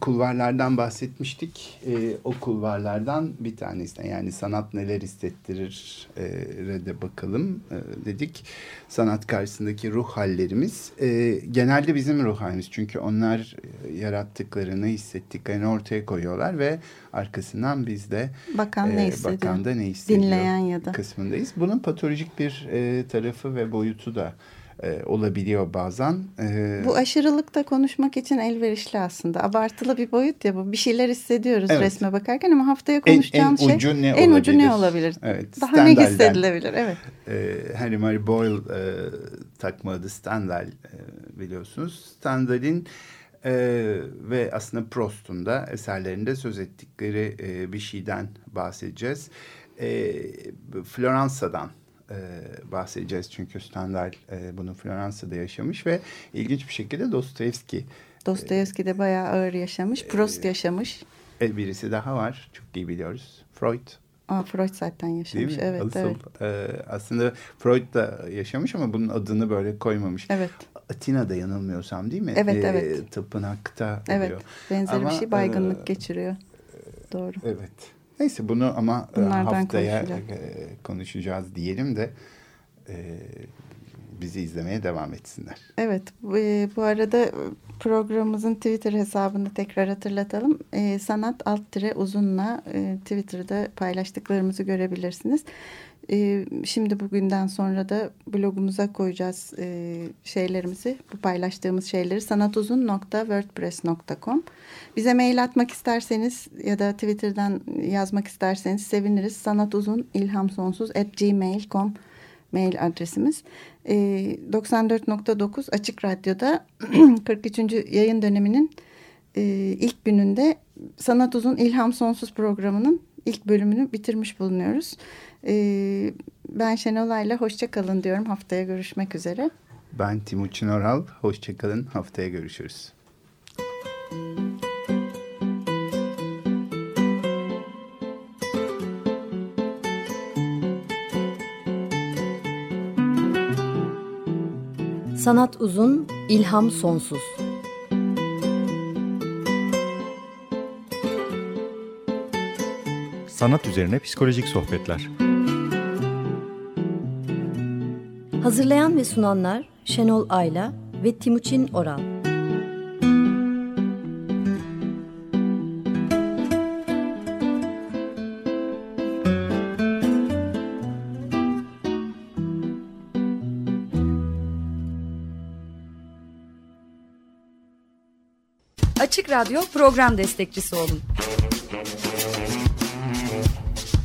kulvarlardan bahsetmiştik. E, o kulvarlardan bir tanesine yani sanat neler hissettirir e, de bakalım e, dedik. Sanat karşısındaki ruh hallerimiz e, genelde bizim ruh halimiz. Çünkü onlar e, yarattıklarını hissettiklerini ortaya koyuyorlar ve arkasından biz de bakan ne hissediyor? Bakan da ne hissediyor? Dinleyen ya da kısmındayız. Bunun patolojik bir e, tarafı ve boyutu da e, olabiliyor bazen. E, bu aşırılıkta konuşmak için elverişli aslında. Abartılı bir boyut ya bu. Bir şeyler hissediyoruz evet. resme bakarken ama haftaya konuşacağım en, en şey ucu ne en olabilir? ucu ne olabilir? Evet. Daha ne hissedilebilir? Evet. E, Harry Murray Boyle e, takma adı Stendhal e, biliyorsunuz. Stendhal'in e, ve aslında Prost'un da eserlerinde söz ettikleri e, bir şeyden bahsedeceğiz. E, Floransa'dan e, bahsedeceğiz. Çünkü Stendhal e, bunu Floransa'da yaşamış ve ilginç bir şekilde Dostoyevski. Dostoyevski de bayağı ağır yaşamış. Proust e, yaşamış. E, birisi daha var. Çok iyi biliyoruz. Freud. Aa, Freud zaten yaşamış. Evet, Asıl, evet. E, aslında Freud da yaşamış ama bunun adını böyle koymamış. Evet. Atina'da yanılmıyorsam değil mi? Evet, e, evet. Tapınakta oluyor. Evet, benzer ama, bir şey baygınlık e, geçiriyor. Doğru. Evet. Neyse bunu ama e, Bunlardan haftaya e, konuşacağız diyelim de e, bizi izlemeye devam etsinler. Evet bu arada programımızın Twitter hesabını tekrar hatırlatalım. sanat alt tire uzunla Twitter'da paylaştıklarımızı görebilirsiniz. E, şimdi bugünden sonra da blogumuza koyacağız e, şeylerimizi, bu paylaştığımız şeyleri sanatuzun.wordpress.com. Bize mail atmak isterseniz ya da Twitter'dan yazmak isterseniz seviniriz. Sanatuzun ilham sonsuz at gmail.com mail adresimiz. E, 94.9 Açık Radyo'da [clears throat] 43. yayın döneminin e, ilk gününde Sanat Uzun İlham Sonsuz programının ilk bölümünü bitirmiş bulunuyoruz. Ee, ben Şenolay'la hoşçakalın diyorum. Haftaya görüşmek üzere. Ben Timuçin Oral. Hoşçakalın. Haftaya görüşürüz. Sanat uzun, ilham sonsuz. Sanat üzerine psikolojik sohbetler. Hazırlayan ve sunanlar Şenol Ayla ve Timuçin Oral. Açık Radyo program destekçisi olun